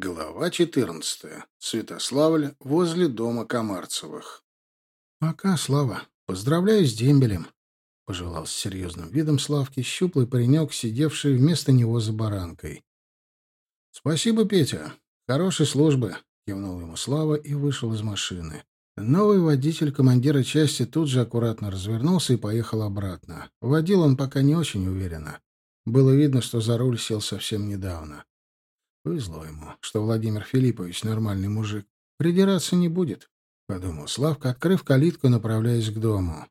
Глава 14. Святославль возле дома Комарцевых. «Пока, Слава. Поздравляю с дембелем», — пожелал с серьезным видом Славки щуплый паренек, сидевший вместо него за баранкой. «Спасибо, Петя. Хорошей службы», — кивнул ему Слава и вышел из машины. Новый водитель командира части тут же аккуратно развернулся и поехал обратно. Водил он пока не очень уверенно. Было видно, что за руль сел совсем недавно. Повезло ему, что Владимир Филиппович нормальный мужик. Придираться не будет, — подумал Славка, открыв калитку, направляясь к дому.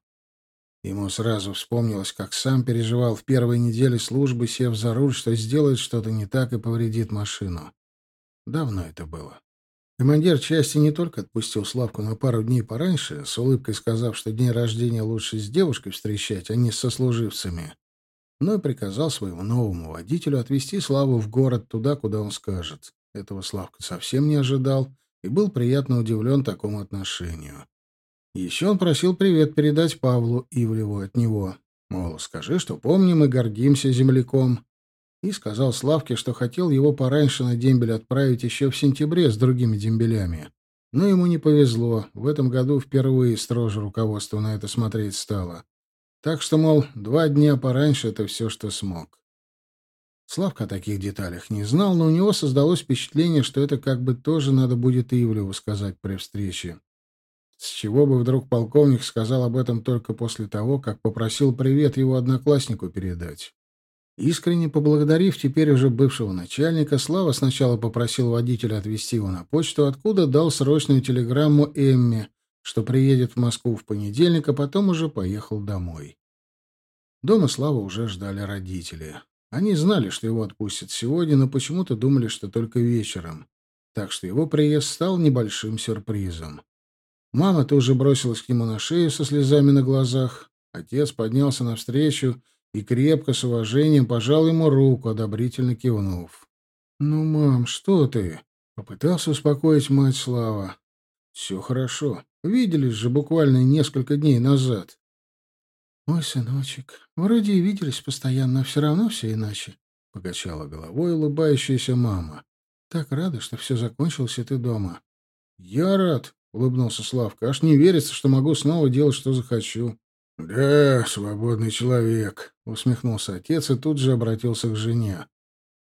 Ему сразу вспомнилось, как сам переживал в первой неделе службы, сев за руль, что сделает что-то не так и повредит машину. Давно это было. Командир части не только отпустил Славку на пару дней пораньше, с улыбкой сказав, что день рождения лучше с девушкой встречать, а не с сослуживцами, но и приказал своему новому водителю отвезти Славу в город туда, куда он скажет. Этого Славка совсем не ожидал и был приятно удивлен такому отношению. Еще он просил привет передать Павлу Ивлеву от него. Мол, скажи, что помним и гордимся земляком. И сказал Славке, что хотел его пораньше на дембель отправить еще в сентябре с другими дембелями. Но ему не повезло. В этом году впервые строже руководство на это смотреть стало. Так что, мол, два дня пораньше — это все, что смог. Славка о таких деталях не знал, но у него создалось впечатление, что это как бы тоже надо будет Ивлеву сказать при встрече. С чего бы вдруг полковник сказал об этом только после того, как попросил привет его однокласснику передать. Искренне поблагодарив теперь уже бывшего начальника, Слава сначала попросил водителя отвезти его на почту, откуда дал срочную телеграмму Эмме, что приедет в Москву в понедельник, а потом уже поехал домой. Дома Слава уже ждали родители. Они знали, что его отпустят сегодня, но почему-то думали, что только вечером. Так что его приезд стал небольшим сюрпризом. Мама тоже бросилась к нему на шею со слезами на глазах. Отец поднялся навстречу и крепко, с уважением, пожал ему руку, одобрительно кивнув. «Ну, мам, что ты?» — попытался успокоить мать Слава. «Все хорошо. Виделись же буквально несколько дней назад». «Ой, сыночек, вроде и виделись постоянно, а все равно все иначе», — покачала головой улыбающаяся мама. «Так рада, что все закончилось, и ты дома». «Я рад», — улыбнулся Славка. «Аж не верится, что могу снова делать, что захочу». «Да, свободный человек», — усмехнулся отец и тут же обратился к жене.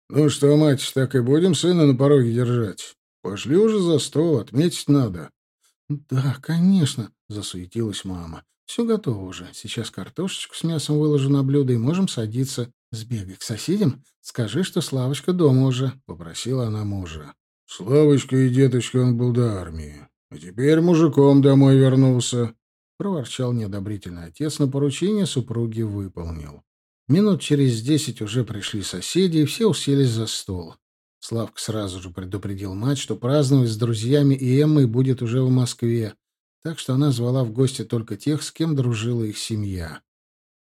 «Ну что, мать, так и будем сына на пороге держать?» Пошли уже за стол, отметить надо. — Да, конечно, — засуетилась мама. — Все готово уже. Сейчас картошечку с мясом выложу на блюдо и можем садиться. Сбегай к соседям, скажи, что Славочка дома уже, — попросила она мужа. — Славочка и деточка он был до армии. А теперь мужиком домой вернулся, — проворчал неодобрительный отец, но поручение супруги выполнил. Минут через десять уже пришли соседи, и все уселись за стол. Славка сразу же предупредил мать, что праздновать с друзьями и Эммой будет уже в Москве, так что она звала в гости только тех, с кем дружила их семья.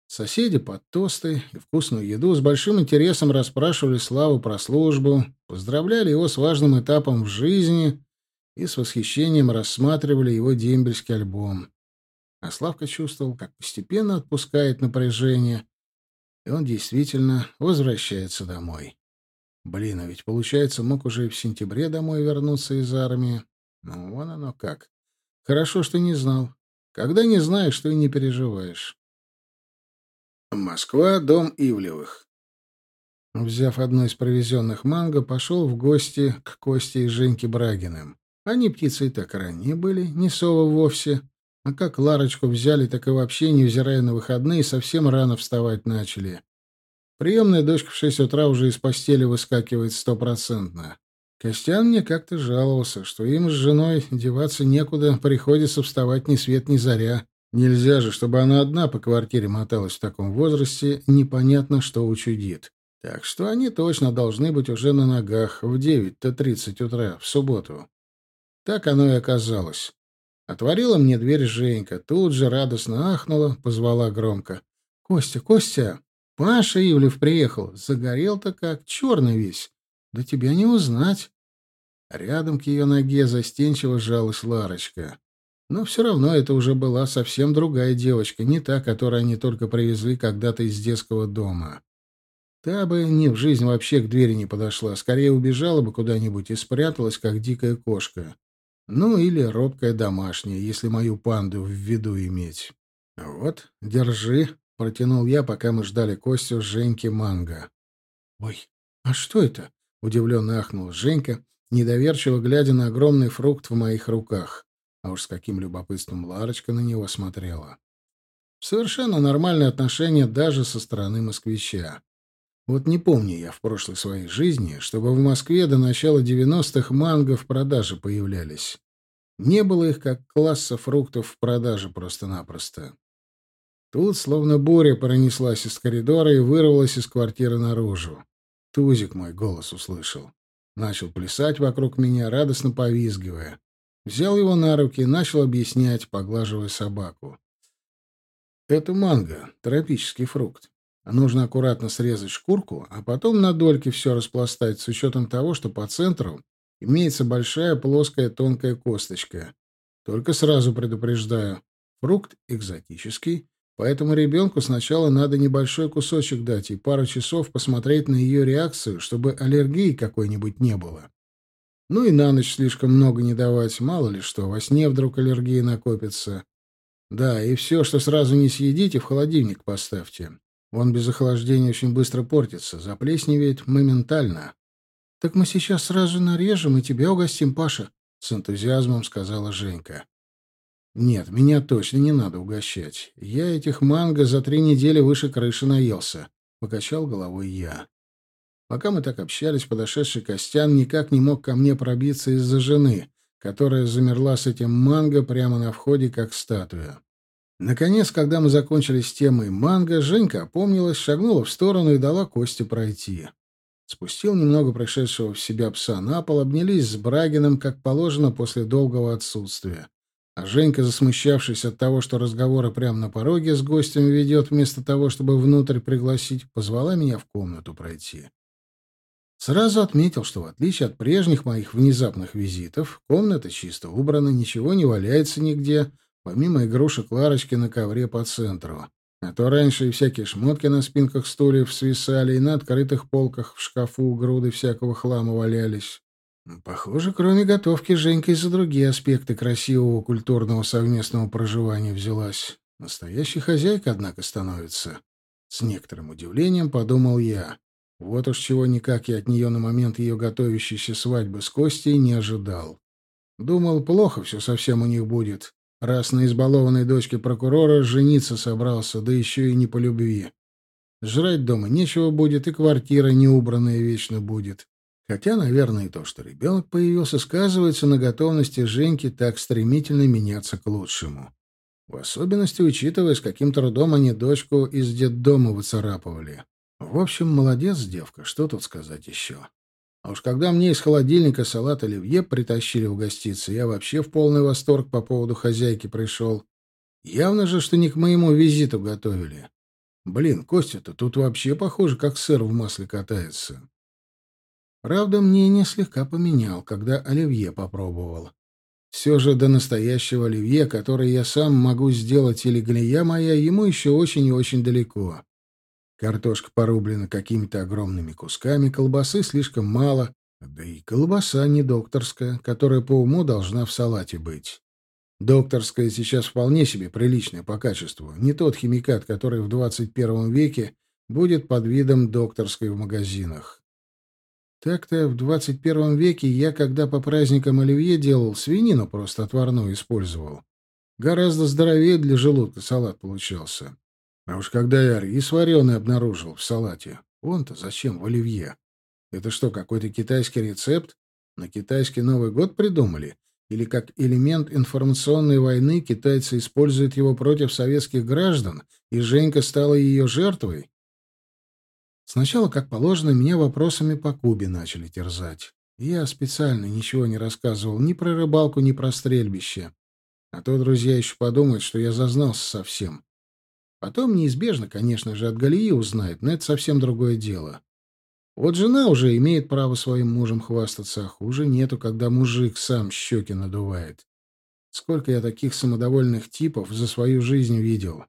Соседи под тосты и вкусную еду с большим интересом расспрашивали Славу про службу, поздравляли его с важным этапом в жизни и с восхищением рассматривали его дембельский альбом. А Славка чувствовал, как постепенно отпускает напряжение, и он действительно возвращается домой. Блин, а ведь, получается, мог уже и в сентябре домой вернуться из армии. Ну, вон оно как. Хорошо, что не знал. Когда не знаешь, то и не переживаешь. Москва, дом Ивлевых. Взяв одно из провезенных манго, пошел в гости к Косте и Женьке Брагиным. Они птицы и так ранние были, не совы вовсе. А как Ларочку взяли, так и вообще, невзирая на выходные, совсем рано вставать начали. Приемная дочка в шесть утра уже из постели выскакивает стопроцентно. Костян мне как-то жаловался, что им с женой деваться некуда, приходится вставать ни свет ни заря. Нельзя же, чтобы она одна по квартире моталась в таком возрасте, непонятно, что учудит. Так что они точно должны быть уже на ногах в девять-то тридцать утра, в субботу. Так оно и оказалось. Отворила мне дверь Женька, тут же радостно ахнула, позвала громко. «Костя, Костя!» Паша Ивлев приехал. Загорел-то как, черный весь. Да тебя не узнать. Рядом к ее ноге застенчиво жалась Ларочка. Но все равно это уже была совсем другая девочка, не та, которую они только привезли когда-то из детского дома. Та бы ни в жизнь вообще к двери не подошла, скорее убежала бы куда-нибудь и спряталась, как дикая кошка. Ну, или робкая домашняя, если мою панду в виду иметь. «Вот, держи», — протянул я, пока мы ждали Костю с Женьки манго. «Ой, а что это?» — удивленно ахнула Женька, недоверчиво глядя на огромный фрукт в моих руках. А уж с каким любопытством Ларочка на него смотрела. Совершенно нормальное отношение даже со стороны москвича. Вот не помню я в прошлой своей жизни, чтобы в Москве до начала 90-х манго в продаже появлялись. Не было их как класса фруктов в продаже просто-напросто. Тут словно буря пронеслась из коридора и вырвалась из квартиры наружу. Тузик мой голос услышал. Начал плясать вокруг меня, радостно повизгивая. Взял его на руки и начал объяснять, поглаживая собаку. Это манго, тропический фрукт. Нужно аккуратно срезать шкурку, а потом на дольки все распластать, с учетом того, что по центру имеется большая плоская тонкая косточка. Только сразу предупреждаю, фрукт экзотический, поэтому ребенку сначала надо небольшой кусочек дать и пару часов посмотреть на ее реакцию, чтобы аллергии какой-нибудь не было. Ну и на ночь слишком много не давать, мало ли что, во сне вдруг аллергия накопится. Да, и все, что сразу не съедите, в холодильник поставьте. Он без охлаждения очень быстро портится, заплесневеет моментально. — Так мы сейчас сразу нарежем и тебя угостим, Паша, — с энтузиазмом сказала Женька. — Нет, меня точно не надо угощать. Я этих манго за три недели выше крыши наелся, — покачал головой я. Пока мы так общались, подошедший Костян никак не мог ко мне пробиться из-за жены, которая замерла с этим манго прямо на входе, как статуя. Наконец, когда мы закончили с темой манго, Женька опомнилась, шагнула в сторону и дала Косте пройти. Спустил немного пришедшего в себя пса на пол, обнялись с Брагиным, как положено, после долгого отсутствия. А Женька, засмущавшись от того, что разговоры прямо на пороге с гостем ведет, вместо того, чтобы внутрь пригласить, позвала меня в комнату пройти. Сразу отметил, что в отличие от прежних моих внезапных визитов, комната чисто убрана, ничего не валяется нигде — помимо игрушек Ларочки на ковре по центру. А то раньше и всякие шмотки на спинках стульев свисали, и на открытых полках в шкафу груды всякого хлама валялись. Похоже, кроме готовки, Женька и за другие аспекты красивого культурного совместного проживания взялась. Настоящей хозяйка, однако, становится. С некоторым удивлением подумал я. Вот уж чего никак я от нее на момент ее готовящейся свадьбы с Костей не ожидал. Думал, плохо все совсем у них будет раз на избалованной дочке прокурора жениться собрался, да еще и не по любви. Жрать дома нечего будет, и квартира неубранная вечно будет. Хотя, наверное, и то, что ребенок появился, сказывается на готовности Женьки так стремительно меняться к лучшему. В особенности, учитывая, с каким трудом они дочку из детдома выцарапывали. В общем, молодец девка, что тут сказать еще. А уж когда мне из холодильника салат оливье притащили в гостице, я вообще в полный восторг по поводу хозяйки пришел. Явно же, что не к моему визиту готовили. Блин, Костя-то тут вообще похоже, как сыр в масле катается. Правда, мнение слегка поменял, когда оливье попробовал. Все же до настоящего оливье, который я сам могу сделать или глия моя, ему еще очень и очень далеко. Картошка порублена какими-то огромными кусками, колбасы слишком мало, да и колбаса не докторская, которая по уму должна в салате быть. Докторская сейчас вполне себе приличная по качеству, не тот химикат, который в 21 веке будет под видом докторской в магазинах. Так-то в 21 веке я, когда по праздникам оливье делал, свинину просто отварную использовал. Гораздо здоровее для желудка салат получался. А уж когда я рис вареный обнаружил в салате, он-то зачем в оливье? Это что, какой-то китайский рецепт? На китайский Новый год придумали? Или как элемент информационной войны китайцы используют его против советских граждан, и Женька стала ее жертвой? Сначала, как положено, меня вопросами по Кубе начали терзать. Я специально ничего не рассказывал ни про рыбалку, ни про стрельбище. А то друзья еще подумают, что я зазнался совсем. Потом неизбежно, конечно же, от Галии узнает, но это совсем другое дело. Вот жена уже имеет право своим мужем хвастаться, а хуже нету, когда мужик сам щеки надувает. Сколько я таких самодовольных типов за свою жизнь видел.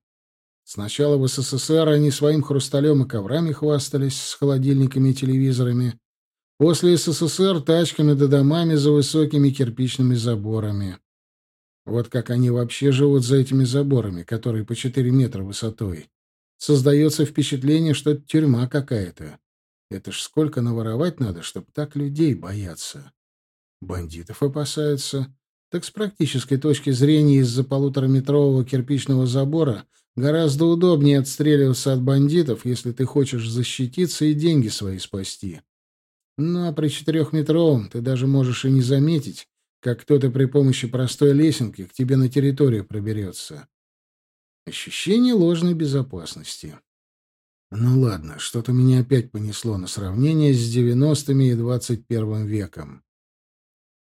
Сначала в СССР они своим хрусталем и коврами хвастались с холодильниками и телевизорами. После СССР тачками да домами за высокими кирпичными заборами. Вот как они вообще живут за этими заборами, которые по 4 метра высотой. Создается впечатление, что это тюрьма какая-то. Это ж сколько наворовать надо, чтобы так людей бояться. Бандитов опасаются. Так с практической точки зрения из-за полутораметрового кирпичного забора гораздо удобнее отстреливаться от бандитов, если ты хочешь защититься и деньги свои спасти. Ну а при четырехметровом ты даже можешь и не заметить, как кто-то при помощи простой лесенки к тебе на территорию проберется. Ощущение ложной безопасности. Ну ладно, что-то меня опять понесло на сравнение с девяностыми и двадцать первым веком.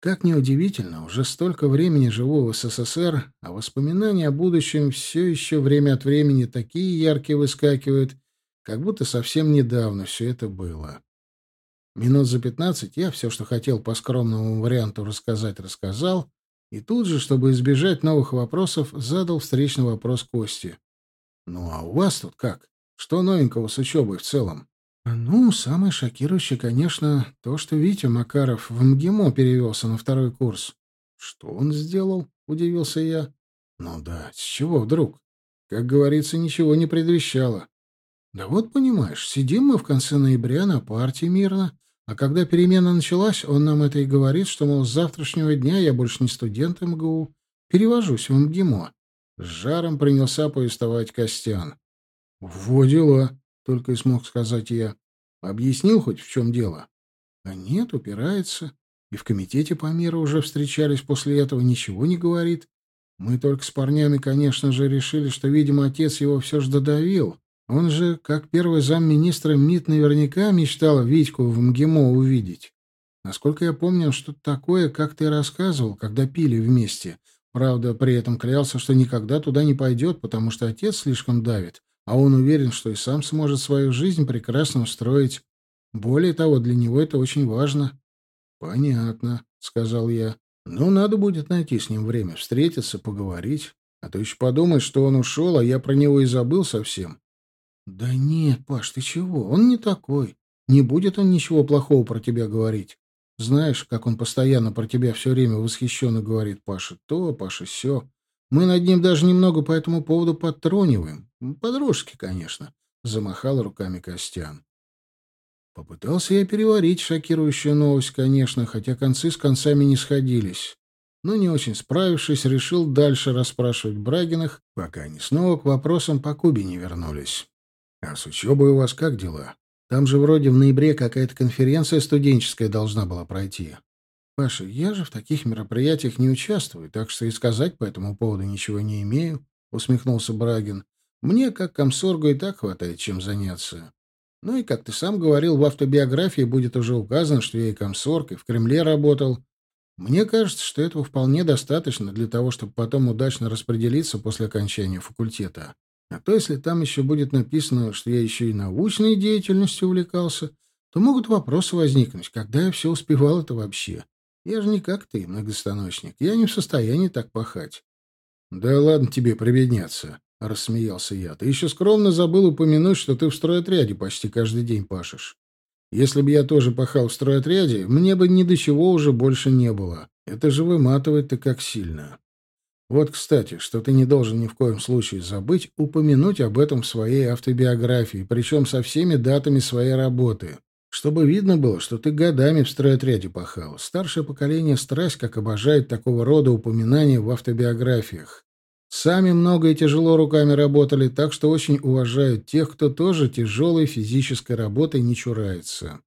Как ни удивительно, уже столько времени живу в СССР, а воспоминания о будущем все еще время от времени такие яркие выскакивают, как будто совсем недавно все это было. Минут за пятнадцать я все, что хотел по скромному варианту рассказать, рассказал, и тут же, чтобы избежать новых вопросов, задал встречный вопрос Кости. «Ну, а у вас тут как? Что новенького с учебой в целом?» «Ну, самое шокирующее, конечно, то, что Витя Макаров в МГИМО перевелся на второй курс». «Что он сделал?» — удивился я. «Ну да, с чего вдруг? Как говорится, ничего не предвещало. Да вот, понимаешь, сидим мы в конце ноября на партии мирно, а когда перемена началась, он нам это и говорит, что, мол, с завтрашнего дня я больше не студент МГУ, перевожусь в МГИМО. С жаром принялся повествовать Костян. «Во дела», — только и смог сказать я. «Объяснил хоть, в чем дело?» «А нет, упирается. И в комитете по миру уже встречались после этого, ничего не говорит. Мы только с парнями, конечно же, решили, что, видимо, отец его все же додавил, он же, как первый замминистра МИД, наверняка мечтал Витьку в МГИМО увидеть. Насколько я помню, что-то такое, как ты рассказывал, когда пили вместе. Правда, при этом клялся, что никогда туда не пойдет, потому что отец слишком давит, а он уверен, что и сам сможет свою жизнь прекрасно устроить. Более того, для него это очень важно. — Понятно, — сказал я. — Ну, надо будет найти с ним время, встретиться, поговорить. А то еще подумает, что он ушел, а я про него и забыл совсем. «Да нет, Паш, ты чего? Он не такой. Не будет он ничего плохого про тебя говорить. Знаешь, как он постоянно про тебя все время восхищенно говорит, Паша то, Паша все. Мы над ним даже немного по этому поводу подтрониваем. Подружки, конечно», — замахал руками Костян. Попытался я переварить шокирующую новость, конечно, хотя концы с концами не сходились. Но не очень справившись, решил дальше расспрашивать Брагиных, пока они снова к вопросам по Кубе не вернулись. А с учебой у вас как дела? Там же вроде в ноябре какая-то конференция студенческая должна была пройти. Паша, я же в таких мероприятиях не участвую, так что и сказать по этому поводу ничего не имею, усмехнулся Брагин. Мне, как комсоргу, и так хватает чем заняться. Ну и, как ты сам говорил, в автобиографии будет уже указано, что я и комсорг, и в Кремле работал. Мне кажется, что этого вполне достаточно для того, чтобы потом удачно распределиться после окончания факультета. А то, если там еще будет написано, что я еще и научной деятельностью увлекался, то могут вопросы возникнуть, когда я все успевал это вообще. Я же не как ты, многостаночник. Я не в состоянии так пахать. — Да ладно тебе прибедняться, — рассмеялся я. — Ты еще скромно забыл упомянуть, что ты в стройотряде почти каждый день пашешь. Если бы я тоже пахал в стройотряде, мне бы ни до чего уже больше не было. Это же выматывает-то как сильно. Вот, кстати, что ты не должен ни в коем случае забыть упомянуть об этом в своей автобиографии, причем со всеми датами своей работы. Чтобы видно было, что ты годами в стройотряде пахал. Старшее поколение страсть как обожает такого рода упоминания в автобиографиях. Сами много и тяжело руками работали, так что очень уважают тех, кто тоже тяжелой физической работой не чурается.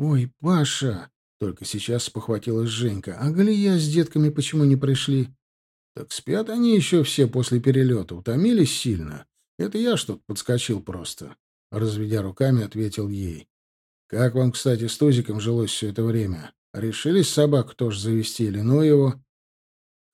«Ой, Паша!» — только сейчас спохватилась Женька. «А Галия с детками почему не пришли?» Так спят они еще все после перелета, утомились сильно. Это я что-то подскочил просто. Разведя руками, ответил ей. Как вам, кстати, с Тузиком жилось все это время? Решились собаку тоже завести или ну его?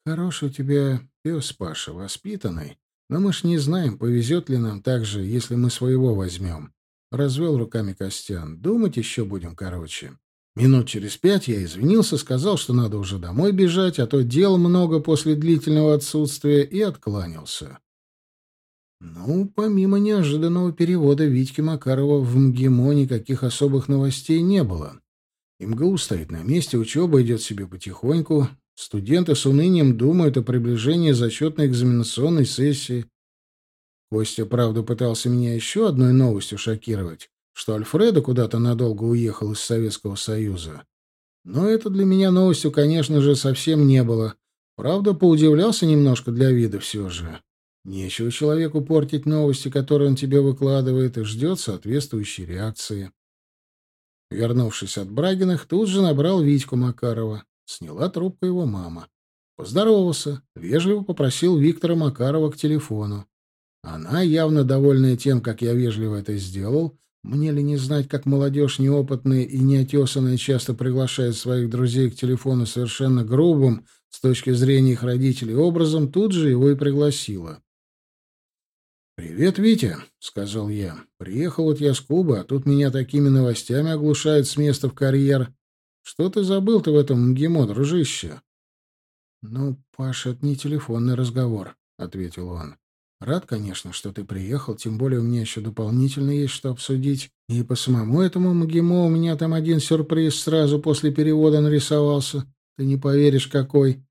Хороший у тебя пес, Паша, воспитанный. Но мы ж не знаем, повезет ли нам так же, если мы своего возьмем. Развел руками Костян. Думать еще будем короче. Минут через пять я извинился, сказал, что надо уже домой бежать, а то дел много после длительного отсутствия, и откланялся. Ну, помимо неожиданного перевода Витьки Макарова в МГИМО никаких особых новостей не было. МГУ стоит на месте, учеба идет себе потихоньку, студенты с унынием думают о приближении зачетной экзаменационной сессии. Костя, правда, пытался меня еще одной новостью шокировать, что Альфредо куда-то надолго уехал из Советского Союза. Но это для меня новостью, конечно же, совсем не было. Правда, поудивлялся немножко для вида все же. Нечего человеку портить новости, которые он тебе выкладывает, и ждет соответствующей реакции. Вернувшись от Брагиных, тут же набрал Витьку Макарова. Сняла трубку его мама. Поздоровался, вежливо попросил Виктора Макарова к телефону. Она, явно довольная тем, как я вежливо это сделал, мне ли не знать, как молодежь неопытная и неотесанная часто приглашает своих друзей к телефону совершенно грубым, с точки зрения их родителей, образом, тут же его и пригласила. «Привет, Витя», — сказал я. «Приехал вот я с Кубы, а тут меня такими новостями оглушают с места в карьер. Что ты забыл-то в этом МГИМО, дружище?» «Ну, Паша, это не телефонный разговор», — ответил он. «Рад, конечно, что ты приехал, тем более у меня еще дополнительно есть что обсудить. И по самому этому МГИМО у меня там один сюрприз сразу после перевода нарисовался. Ты не поверишь, какой.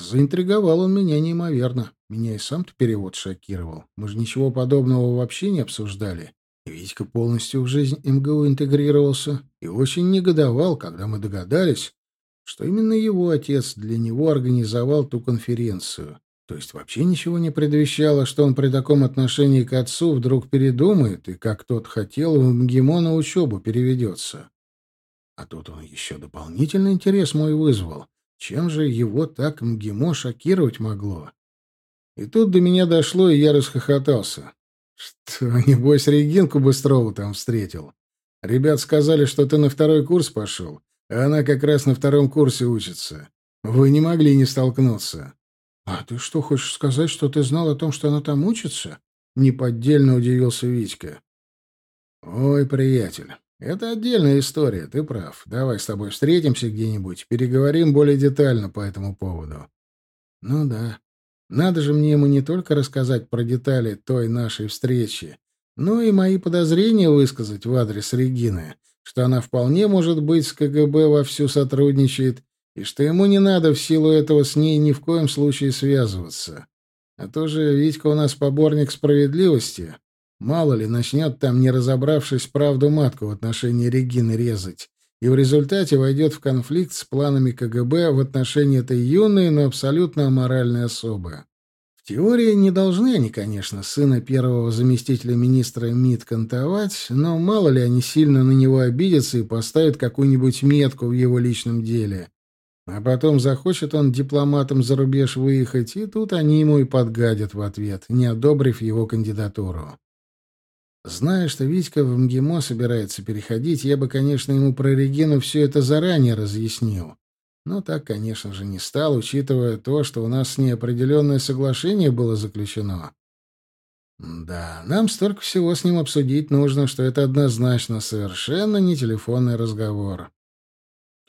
Заинтриговал он меня неимоверно. Меня и сам-то перевод шокировал. Мы же ничего подобного вообще не обсуждали. Витька полностью в жизнь МГУ интегрировался и очень негодовал, когда мы догадались, что именно его отец для него организовал ту конференцию. То есть вообще ничего не предвещало, что он при таком отношении к отцу вдруг передумает и, как тот хотел, в МГИМО на учебу переведется. А тут он еще дополнительный интерес мой вызвал. Чем же его так МГИМО шокировать могло? И тут до меня дошло, и я расхохотался. Что, небось, Регинку Быстрову там встретил. Ребят сказали, что ты на второй курс пошел, а она как раз на втором курсе учится. Вы не могли не столкнуться. — А ты что, хочешь сказать, что ты знал о том, что она там учится? — неподдельно удивился Витька. — Ой, приятель, это отдельная история, ты прав. Давай с тобой встретимся где-нибудь, переговорим более детально по этому поводу. — Ну да, надо же мне ему не только рассказать про детали той нашей встречи, но и мои подозрения высказать в адрес Регины, что она вполне может быть с КГБ вовсю сотрудничает, и что ему не надо в силу этого с ней ни в коем случае связываться. А то же Витька у нас поборник справедливости. Мало ли, начнет там, не разобравшись, правду матку в отношении Регины резать и в результате войдет в конфликт с планами КГБ в отношении этой юной, но абсолютно аморальной особы. В теории не должны они, конечно, сына первого заместителя министра МИД кантовать, но мало ли они сильно на него обидятся и поставят какую-нибудь метку в его личном деле. А потом захочет он дипломатом за рубеж выехать, и тут они ему и подгадят в ответ, не одобрив его кандидатуру. Зная, что Витька в МГИМО собирается переходить, я бы, конечно, ему про Регину все это заранее разъяснил. Но так, конечно же, не стал, учитывая то, что у нас с ней определенное соглашение было заключено. Да, нам столько всего с ним обсудить нужно, что это однозначно совершенно не телефонный разговор.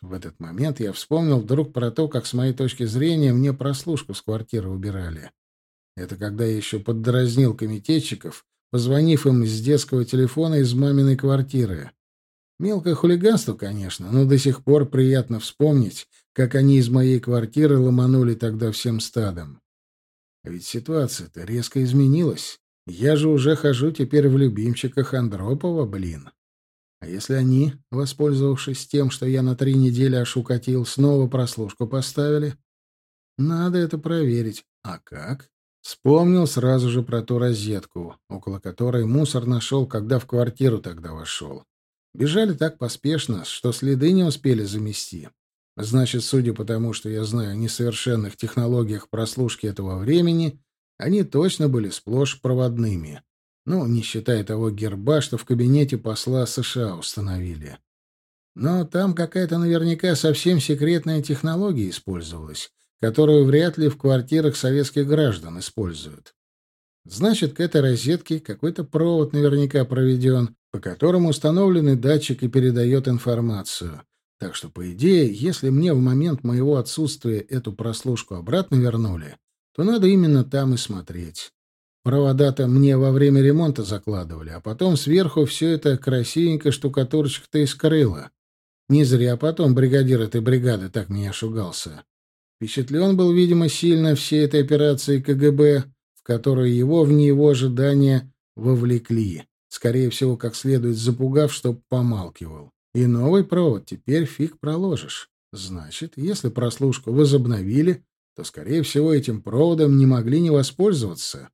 В этот момент я вспомнил вдруг про то, как, с моей точки зрения, мне прослушку с квартиры убирали. Это когда я еще поддразнил комитетчиков, позвонив им с детского телефона из маминой квартиры. Мелкое хулиганство, конечно, но до сих пор приятно вспомнить, как они из моей квартиры ломанули тогда всем стадом. А ведь ситуация-то резко изменилась. Я же уже хожу теперь в любимчиках Андропова, блин. А если они, воспользовавшись тем, что я на три недели ошукатил, снова прослушку поставили? Надо это проверить. А как? Вспомнил сразу же про ту розетку, около которой мусор нашел, когда в квартиру тогда вошел. Бежали так поспешно, что следы не успели замести. Значит, судя по тому, что я знаю о несовершенных технологиях прослушки этого времени, они точно были сплошь проводными. Ну, не считая того герба, что в кабинете посла США установили. Но там какая-то наверняка совсем секретная технология использовалась, которую вряд ли в квартирах советских граждан используют. Значит, к этой розетке какой-то провод наверняка проведен, по которому установленный датчик и передает информацию. Так что, по идее, если мне в момент моего отсутствия эту прослушку обратно вернули, то надо именно там и смотреть. Провода-то мне во время ремонта закладывали, а потом сверху все это красивенько штукатурочка-то и скрыло. Не зря потом бригадир этой бригады так меня шугался. Впечатлен был, видимо, сильно всей этой операцией КГБ, в которую его в его ожидания вовлекли, скорее всего, как следует запугав, чтоб помалкивал. И новый провод теперь фиг проложишь. Значит, если прослушку возобновили, то, скорее всего, этим проводом не могли не воспользоваться.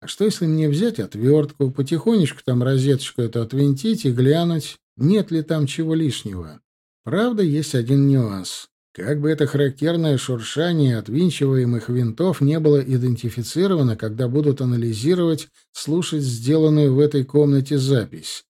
А что, если мне взять отвертку, потихонечку там розеточку эту отвинтить и глянуть, нет ли там чего лишнего? Правда, есть один нюанс. Как бы это характерное шуршание отвинчиваемых винтов не было идентифицировано, когда будут анализировать, слушать сделанную в этой комнате запись.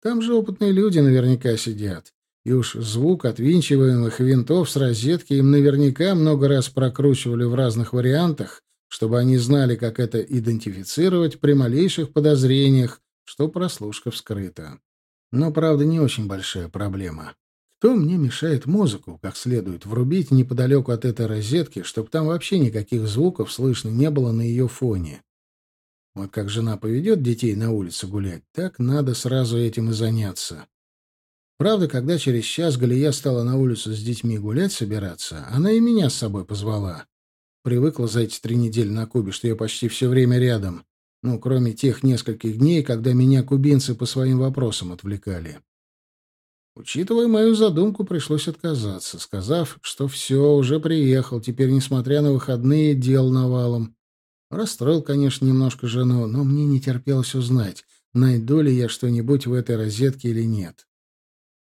Там же опытные люди наверняка сидят. И уж звук отвинчиваемых винтов с розетки им наверняка много раз прокручивали в разных вариантах, чтобы они знали, как это идентифицировать при малейших подозрениях, что прослушка вскрыта. Но, правда, не очень большая проблема. Кто мне мешает музыку как следует врубить неподалеку от этой розетки, чтобы там вообще никаких звуков слышно не было на ее фоне? Вот как жена поведет детей на улицу гулять, так надо сразу этим и заняться. Правда, когда через час Галия стала на улицу с детьми гулять собираться, она и меня с собой позвала. Привыкла за эти три недели на Кубе, что я почти все время рядом. Ну, кроме тех нескольких дней, когда меня кубинцы по своим вопросам отвлекали. Учитывая мою задумку, пришлось отказаться, сказав, что все, уже приехал, теперь, несмотря на выходные, дел навалом. Расстроил, конечно, немножко жену, но мне не терпелось узнать, найду ли я что-нибудь в этой розетке или нет.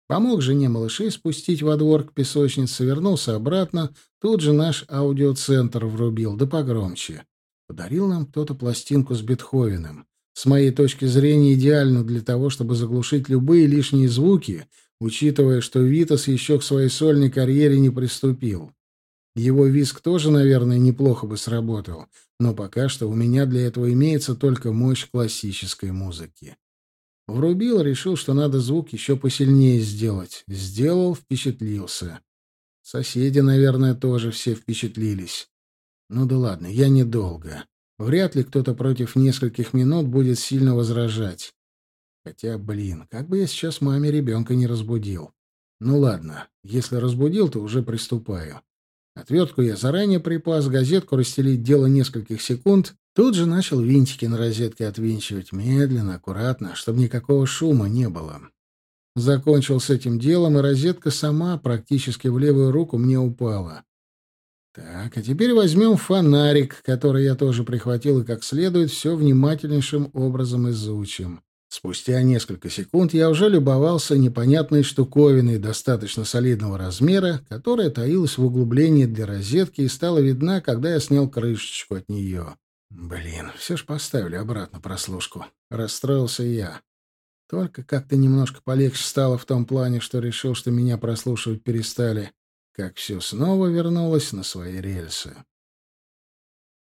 Помог жене малышей спустить во двор к песочнице, вернулся обратно, тут же наш аудиоцентр врубил, да погромче. Подарил нам кто-то пластинку с Бетховеном. С моей точки зрения, идеально для того, чтобы заглушить любые лишние звуки — учитывая, что Витас еще к своей сольной карьере не приступил. Его виск тоже, наверное, неплохо бы сработал, но пока что у меня для этого имеется только мощь классической музыки. Врубил, решил, что надо звук еще посильнее сделать. Сделал, впечатлился. Соседи, наверное, тоже все впечатлились. Ну да ладно, я недолго. Вряд ли кто-то против нескольких минут будет сильно возражать. Хотя, блин, как бы я сейчас маме ребенка не разбудил. Ну ладно, если разбудил, то уже приступаю. Отвертку я заранее припас, газетку расстелить дело нескольких секунд. Тут же начал винтики на розетке отвинчивать медленно, аккуратно, чтобы никакого шума не было. Закончил с этим делом, и розетка сама практически в левую руку мне упала. Так, а теперь возьмем фонарик, который я тоже прихватил, и как следует все внимательнейшим образом изучим. Спустя несколько секунд я уже любовался непонятной штуковиной достаточно солидного размера, которая таилась в углублении для розетки и стала видна, когда я снял крышечку от нее. Блин, все ж поставили обратно прослушку. Расстроился я. Только как-то немножко полегче стало в том плане, что решил, что меня прослушивать перестали, как все снова вернулось на свои рельсы.